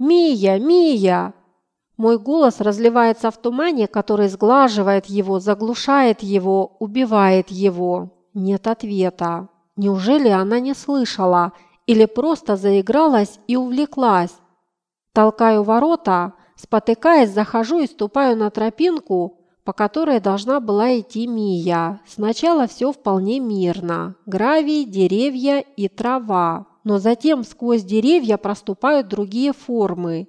«Мия! Мия!» Мой голос разливается в тумане, который сглаживает его, заглушает его, убивает его. Нет ответа. Неужели она не слышала или просто заигралась и увлеклась? Толкаю ворота, спотыкаясь, захожу и ступаю на тропинку, по которой должна была идти Мия. Сначала все вполне мирно. Гравий, деревья и трава. Но затем сквозь деревья проступают другие формы.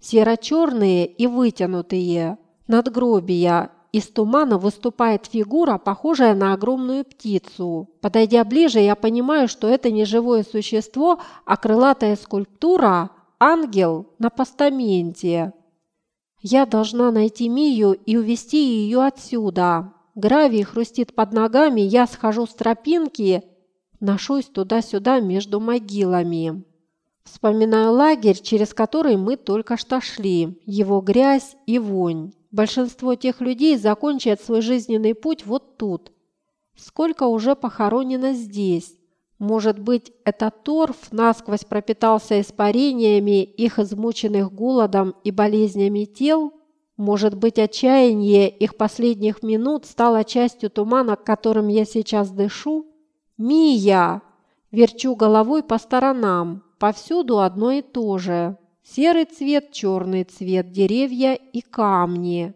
Серо-черные и вытянутые. Надгробия. Из тумана выступает фигура, похожая на огромную птицу. Подойдя ближе, я понимаю, что это не живое существо, а крылатая скульптура – ангел на постаменте. Я должна найти Мию и увести ее отсюда. Гравий хрустит под ногами, я схожу с тропинки, ношусь туда-сюда между могилами. Вспоминаю лагерь, через который мы только что шли, его грязь и вонь. Большинство тех людей закончат свой жизненный путь вот тут. Сколько уже похоронено здесь? Может быть, этот торф насквозь пропитался испарениями их измученных голодом и болезнями тел? Может быть, отчаяние их последних минут стало частью тумана, которым я сейчас дышу? «Мия!» Верчу головой по сторонам. Повсюду одно и то же. Серый цвет, черный цвет, деревья и камни.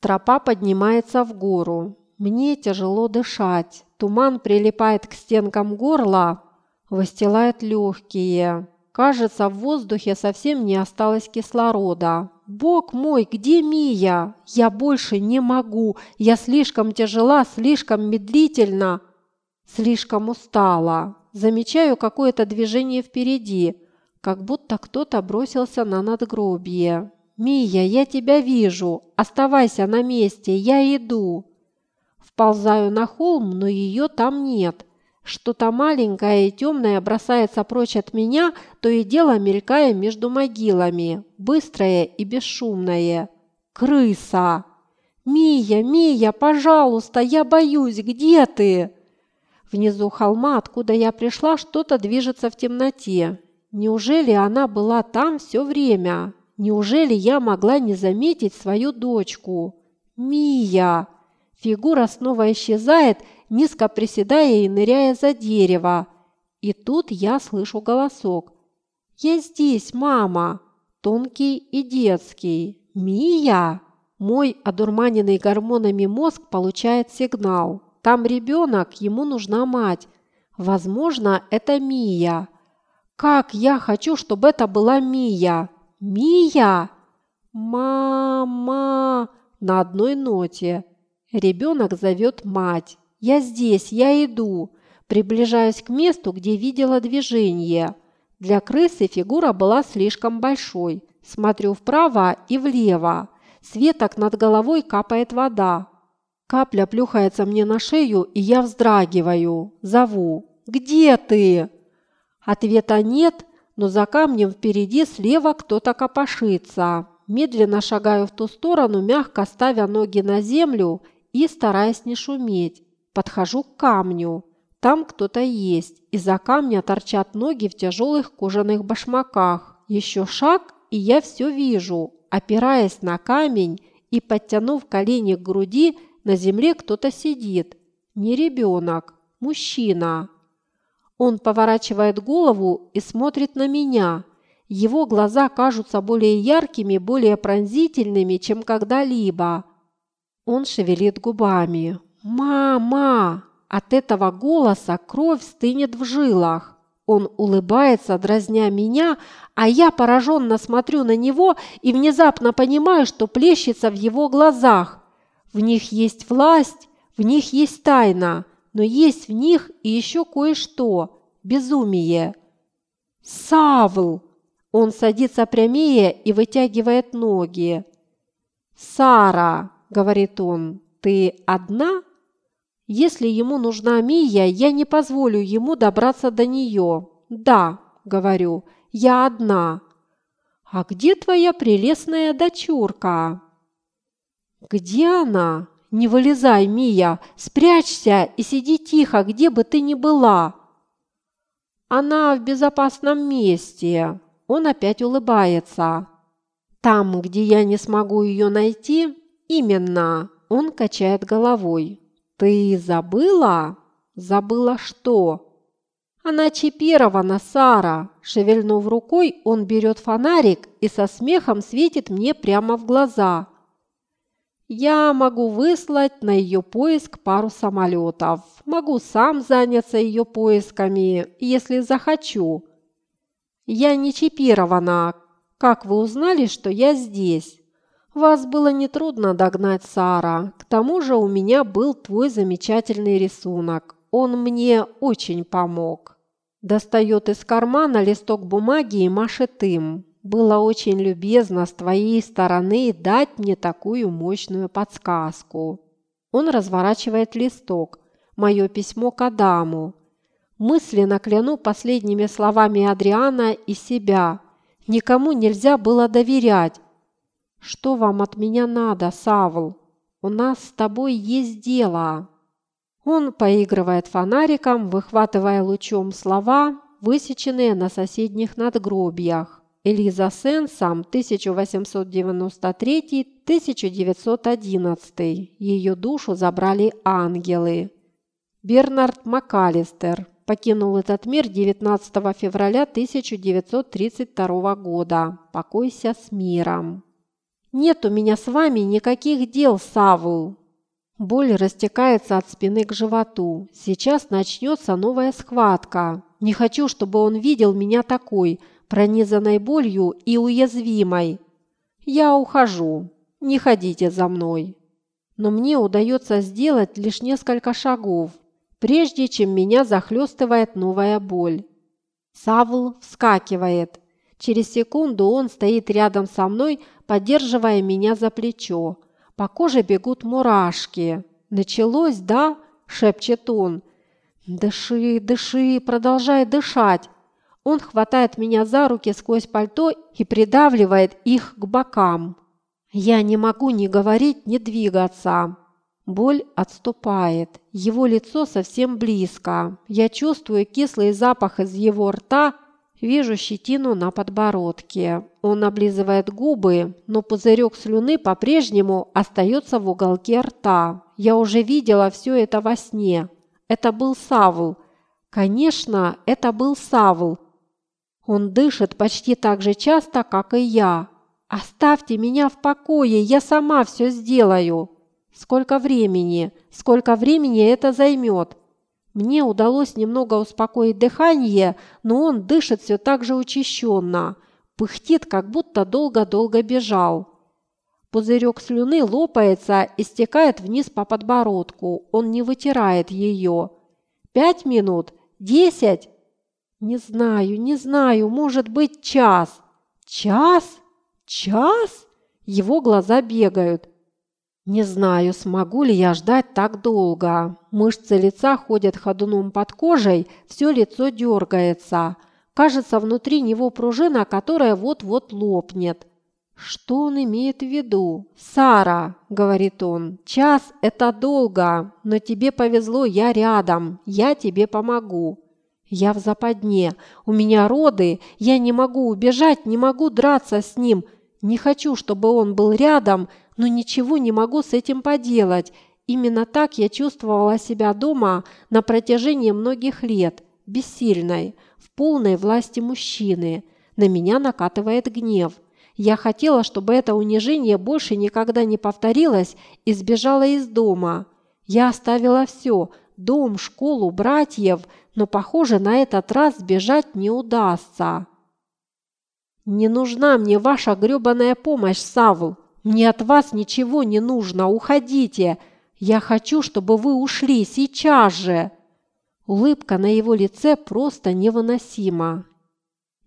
Тропа поднимается в гору. Мне тяжело дышать. Туман прилипает к стенкам горла, выстилает легкие. Кажется, в воздухе совсем не осталось кислорода. «Бог мой, где Мия? Я больше не могу. Я слишком тяжела, слишком медлительна, слишком устала». Замечаю какое-то движение впереди, как будто кто-то бросился на надгробие. «Мия, я тебя вижу. Оставайся на месте, я иду». Вползаю на холм, но ее там нет. Что-то маленькое и темное бросается прочь от меня, то и дело мелькая между могилами, быстрое и бесшумное. Крыса! «Мия, Мия, пожалуйста, я боюсь, где ты?» Внизу холма, откуда я пришла, что-то движется в темноте. Неужели она была там все время? Неужели я могла не заметить свою дочку? «Мия!» Фигура снова исчезает, низко приседая и ныряя за дерево. И тут я слышу голосок. «Я здесь, мама!» Тонкий и детский. «Мия!» Мой одурманенный гормонами мозг получает сигнал. Там ребенок, ему нужна мать. Возможно, это Мия. Как я хочу, чтобы это была Мия! Мия! Мама! На одной ноте. Ребенок зовет мать. «Я здесь, я иду». Приближаюсь к месту, где видела движение. Для крысы фигура была слишком большой. Смотрю вправо и влево. Светок над головой капает вода. Капля плюхается мне на шею, и я вздрагиваю. Зову. «Где ты?» Ответа нет, но за камнем впереди слева кто-то копошится. Медленно шагаю в ту сторону, мягко ставя ноги на землю и, стараясь не шуметь, подхожу к камню. Там кто-то есть. Из-за камня торчат ноги в тяжелых кожаных башмаках. Еще шаг, и я все вижу. Опираясь на камень и подтянув колени к груди, на земле кто-то сидит. Не ребенок, мужчина. Он поворачивает голову и смотрит на меня. Его глаза кажутся более яркими, более пронзительными, чем когда-либо. Он шевелит губами. «Мама!» От этого голоса кровь стынет в жилах. Он улыбается, дразня меня, а я пораженно смотрю на него и внезапно понимаю, что плещется в его глазах. В них есть власть, в них есть тайна, но есть в них и еще кое-что – безумие. «Савл!» Он садится прямее и вытягивает ноги. «Сара!» говорит он, ты одна? Если ему нужна Мия, я не позволю ему добраться до нее. Да, говорю, я одна. А где твоя прелестная дочурка? Где она? Не вылезай, Мия, спрячься и сиди тихо, где бы ты ни была. Она в безопасном месте. Он опять улыбается. Там, где я не смогу ее найти, именно. Он качает головой. Ты забыла? Забыла что? Она чипирована, Сара. Шевельнув рукой, он берет фонарик и со смехом светит мне прямо в глаза. Я могу выслать на ее поиск пару самолетов. Могу сам заняться ее поисками, если захочу. Я не чипирована. Как вы узнали, что я здесь? Вас было нетрудно догнать, Сара. К тому же у меня был твой замечательный рисунок. Он мне очень помог. Достает из кармана листок бумаги и машет им. Было очень любезно с твоей стороны дать мне такую мощную подсказку. Он разворачивает листок. Мое письмо к Адаму. Мысленно кляну последними словами Адриана и себя. Никому нельзя было доверять. Что вам от меня надо, Савл? У нас с тобой есть дело. Он поигрывает фонариком, выхватывая лучом слова, высеченные на соседних надгробиях. Элиза Сенсам 1893-1911. Ее душу забрали ангелы. Бернард МакАлистер покинул этот мир 19 февраля 1932 года. Покойся с миром. Нет у меня с вами никаких дел, Савл. Боль растекается от спины к животу. Сейчас начнется новая схватка. Не хочу, чтобы он видел меня такой – пронизанной болью и уязвимой. Я ухожу, не ходите за мной. Но мне удается сделать лишь несколько шагов, прежде чем меня захлестывает новая боль. Савл вскакивает. Через секунду он стоит рядом со мной, поддерживая меня за плечо. По коже бегут мурашки. «Началось, да?» – шепчет он. «Дыши, дыши, продолжай дышать!» Он хватает меня за руки сквозь пальто и придавливает их к бокам. Я не могу ни говорить, ни двигаться. Боль отступает. Его лицо совсем близко. Я чувствую кислый запах из его рта, вижу щетину на подбородке. Он облизывает губы, но пузырек слюны по-прежнему остается в уголке рта. Я уже видела все это во сне. Это был Савл. Конечно, это был Савл, он дышит почти так же часто, как и я. Оставьте меня в покое, я сама все сделаю. Сколько времени? Сколько времени это займет? Мне удалось немного успокоить дыхание, но он дышит все так же учащенно. Пыхтит, как будто долго-долго бежал. Пузырек слюны лопается и стекает вниз по подбородку. Он не вытирает ее. Пять минут? Десять? Не знаю, не знаю, может быть, час. Час? Час? Его глаза бегают. Не знаю, смогу ли я ждать так долго. Мышцы лица ходят ходуном под кожей, все лицо дергается. Кажется, внутри него пружина, которая вот-вот лопнет. Что он имеет в виду? «Сара», — говорит он, — «час – это долго, но тебе повезло, я рядом, я тебе помогу. Я в западне. У меня роды. Я не могу убежать, не могу драться с ним. Не хочу, чтобы он был рядом, но ничего не могу с этим поделать. Именно так я чувствовала себя дома на протяжении многих лет, бессильной, в полной власти мужчины. На меня накатывает гнев. Я хотела, чтобы это унижение больше никогда не повторилось и сбежала из дома. Я оставила все – дом, школу, братьев – но, похоже, на этот раз сбежать не удастся. «Не нужна мне ваша грёбаная помощь, Савл. Мне от вас ничего не нужно. Уходите. Я хочу, чтобы вы ушли сейчас же». Улыбка на его лице просто невыносима.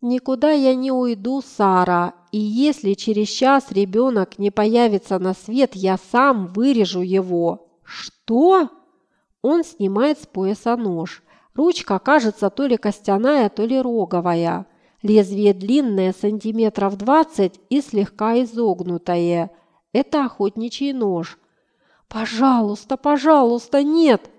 «Никуда я не уйду, Сара, и если через час ребенок не появится на свет, я сам вырежу его». «Что?» Он снимает с пояса нож. Ручка кажется то ли костяная, то ли роговая. Лезвие длинное, сантиметров 20 и слегка изогнутое. Это охотничий нож. «Пожалуйста, пожалуйста, нет!»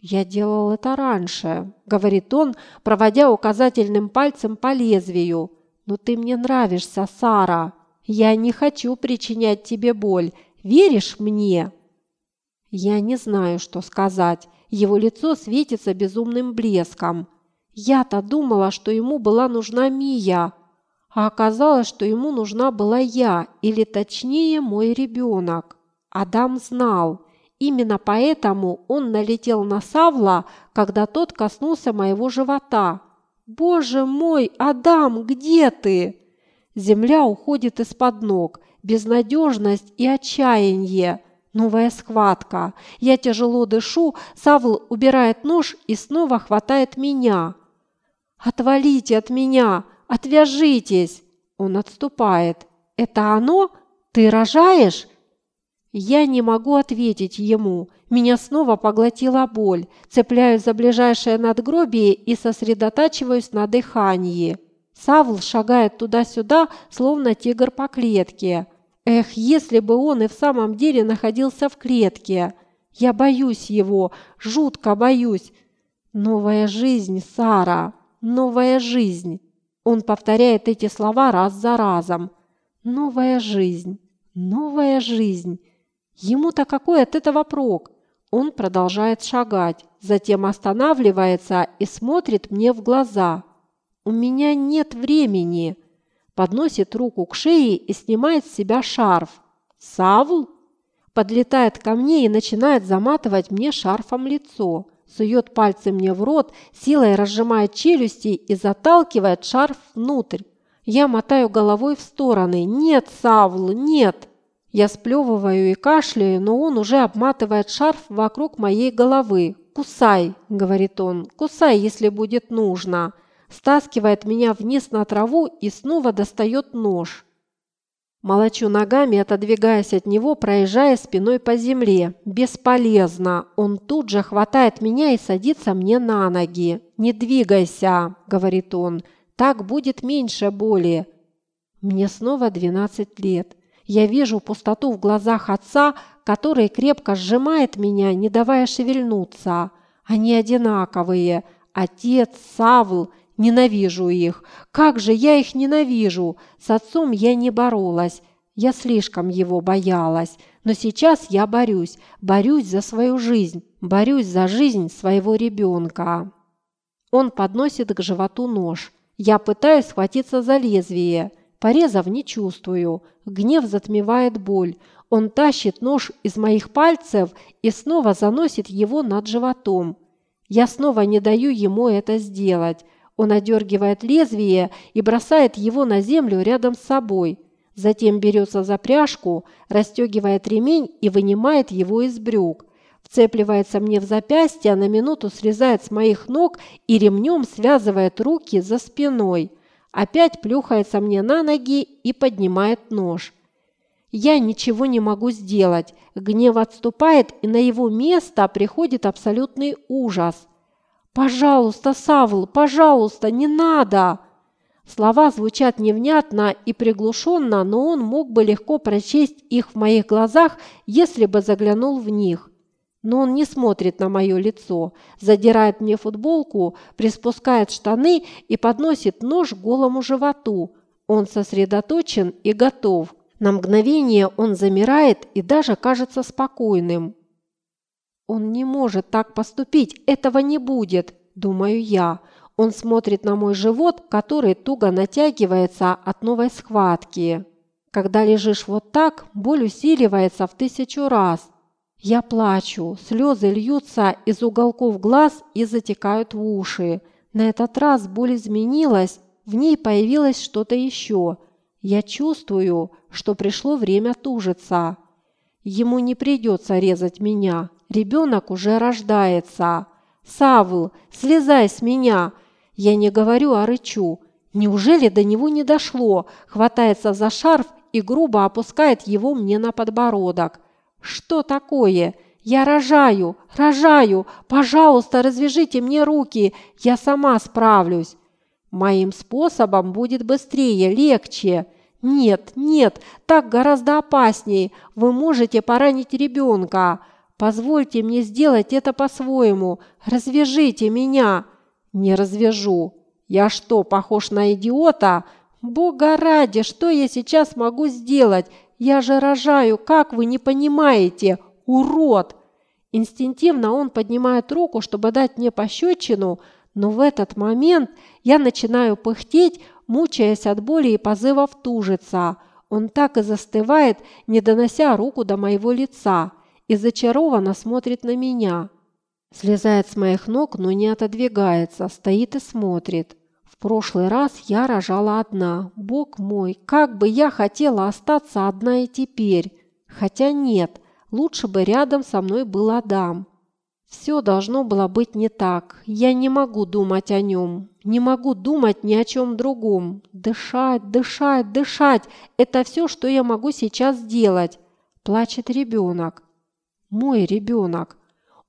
«Я делал это раньше», – говорит он, проводя указательным пальцем по лезвию. «Но ты мне нравишься, Сара. Я не хочу причинять тебе боль. Веришь мне?» Я не знаю, что сказать. Его лицо светится безумным блеском. Я-то думала, что ему была нужна Мия, а оказалось, что ему нужна была я, или точнее мой ребенок. Адам знал. Именно поэтому он налетел на Савла, когда тот коснулся моего живота. «Боже мой, Адам, где ты?» Земля уходит из-под ног, безнадежность и отчаяние. Новая схватка. Я тяжело дышу, Савл убирает нож и снова хватает меня. «Отвалите от меня! Отвяжитесь!» Он отступает. «Это оно? Ты рожаешь?» Я не могу ответить ему. Меня снова поглотила боль. Цепляюсь за ближайшее надгробие и сосредотачиваюсь на дыхании. Савл шагает туда-сюда, словно тигр по клетке. Эх, если бы он и в самом деле находился в клетке. Я боюсь его, жутко боюсь. Новая жизнь, Сара, новая жизнь. Он повторяет эти слова раз за разом. Новая жизнь, новая жизнь. Ему-то какой от этого прок? Он продолжает шагать, затем останавливается и смотрит мне в глаза. У меня нет времени подносит руку к шее и снимает с себя шарф. «Савл?» Подлетает ко мне и начинает заматывать мне шарфом лицо. Сует пальцы мне в рот, силой разжимает челюсти и заталкивает шарф внутрь. Я мотаю головой в стороны. «Нет, Савл, нет!» Я сплевываю и кашляю, но он уже обматывает шарф вокруг моей головы. «Кусай», — говорит он, — «кусай, если будет нужно» стаскивает меня вниз на траву и снова достает нож. Молочу ногами, отодвигаясь от него, проезжая спиной по земле. Бесполезно. Он тут же хватает меня и садится мне на ноги. «Не двигайся», — говорит он. «Так будет меньше боли». Мне снова 12 лет. Я вижу пустоту в глазах отца, который крепко сжимает меня, не давая шевельнуться. Они одинаковые. Отец, Савл Ненавижу их. Как же я их ненавижу. С отцом я не боролась. Я слишком его боялась. Но сейчас я борюсь. Борюсь за свою жизнь. Борюсь за жизнь своего ребенка. Он подносит к животу нож. Я пытаюсь схватиться за лезвие. Порезов не чувствую. Гнев затмевает боль. Он тащит нож из моих пальцев и снова заносит его над животом. Я снова не даю ему это сделать. Он одергивает лезвие и бросает его на землю рядом с собой. Затем берется за пряжку, расстегивает ремень и вынимает его из брюк. Вцепливается мне в запястье, а на минуту срезает с моих ног и ремнем связывает руки за спиной. Опять плюхается мне на ноги и поднимает нож. Я ничего не могу сделать. Гнев отступает, и на его место приходит абсолютный ужас. «Пожалуйста, Савл, пожалуйста, не надо!» Слова звучат невнятно и приглушенно, но он мог бы легко прочесть их в моих глазах, если бы заглянул в них. Но он не смотрит на мое лицо, задирает мне футболку, приспускает штаны и подносит нож голому животу. Он сосредоточен и готов. На мгновение он замирает и даже кажется спокойным. Он не может так поступить, этого не будет, думаю я. Он смотрит на мой живот, который туго натягивается от новой схватки. Когда лежишь вот так, боль усиливается в тысячу раз. Я плачу, слезы льются из уголков глаз и затекают в уши. На этот раз боль изменилась, в ней появилось что-то еще. Я чувствую, что пришло время тужиться. Ему не придется резать меня. Ребенок уже рождается. Савл, слезай с меня. Я не говорю, а рычу. Неужели до него не дошло? Хватается за шарф и грубо опускает его мне на подбородок. Что такое? Я рожаю, рожаю. Пожалуйста, развяжите мне руки. Я сама справлюсь. Моим способом будет быстрее, легче. Нет, нет, так гораздо опаснее. Вы можете поранить ребенка. Позвольте мне сделать это по-своему. Развяжите меня. Не развяжу. Я что, похож на идиота? Бога ради, что я сейчас могу сделать? Я же рожаю, как вы не понимаете? Урод!» Инстинктивно он поднимает руку, чтобы дать мне пощечину, но в этот момент я начинаю пыхтеть, мучаясь от боли и позывов тужиться. Он так и застывает, не донося руку до моего лица, и зачарованно смотрит на меня. Слезает с моих ног, но не отодвигается, стоит и смотрит. В прошлый раз я рожала одна. Бог мой, как бы я хотела остаться одна и теперь. Хотя нет, лучше бы рядом со мной был Адам. Все должно было быть не так. Я не могу думать о нем. Не могу думать ни о чем другом. Дышать, дышать, дышать – это все, что я могу сейчас сделать. Плачет ребенок. Мой ребенок.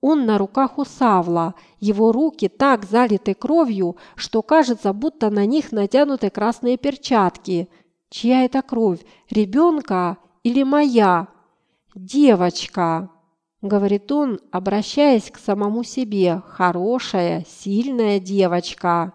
Он на руках у Савла. Его руки так залиты кровью, что кажется, будто на них натянуты красные перчатки. Чья это кровь? Ребенка или моя? Девочка. – говорит он, обращаясь к самому себе. «Хорошая, сильная девочка».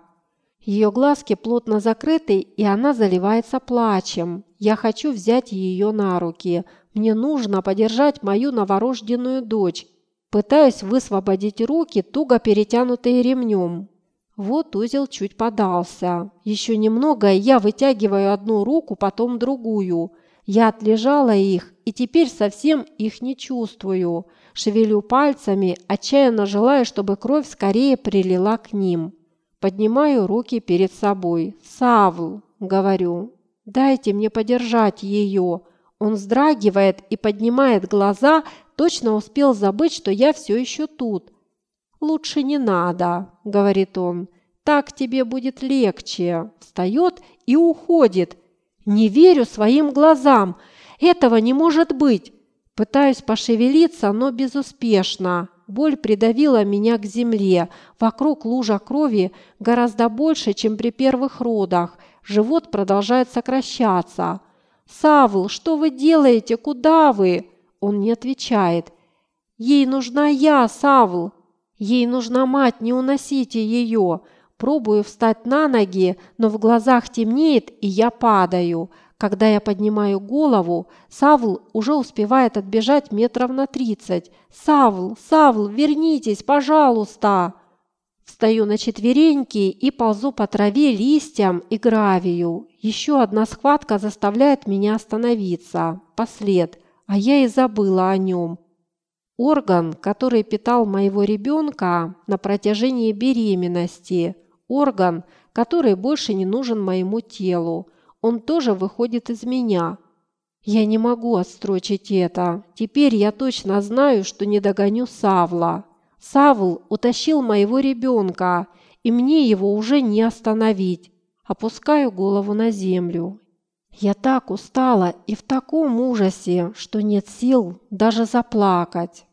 Ее глазки плотно закрыты, и она заливается плачем. Я хочу взять ее на руки. Мне нужно подержать мою новорожденную дочь. Пытаюсь высвободить руки, туго перетянутые ремнем. Вот узел чуть подался. Еще немного, и я вытягиваю одну руку, потом другую – я отлежала их и теперь совсем их не чувствую. Шевелю пальцами, отчаянно желая, чтобы кровь скорее прилила к ним. Поднимаю руки перед собой. «Савл!» – говорю. «Дайте мне подержать ее!» Он вздрагивает и поднимает глаза, точно успел забыть, что я все еще тут. «Лучше не надо», – говорит он. «Так тебе будет легче». Встает и уходит, не верю своим глазам. Этого не может быть. Пытаюсь пошевелиться, но безуспешно. Боль придавила меня к земле. Вокруг лужа крови гораздо больше, чем при первых родах. Живот продолжает сокращаться. «Савл, что вы делаете? Куда вы?» Он не отвечает. «Ей нужна я, Савл. Ей нужна мать, не уносите ее. Пробую встать на ноги, но в глазах темнеет, и я падаю. Когда я поднимаю голову, Савл уже успевает отбежать метров на тридцать. «Савл! Савл! Вернитесь, пожалуйста!» Встаю на четвереньки и ползу по траве, листьям и гравию. Еще одна схватка заставляет меня остановиться. Послед. А я и забыла о нем. Орган, который питал моего ребенка на протяжении беременности – орган, который больше не нужен моему телу. Он тоже выходит из меня. Я не могу отстрочить это. Теперь я точно знаю, что не догоню Савла. Савл утащил моего ребенка, и мне его уже не остановить. Опускаю голову на землю. Я так устала и в таком ужасе, что нет сил даже заплакать.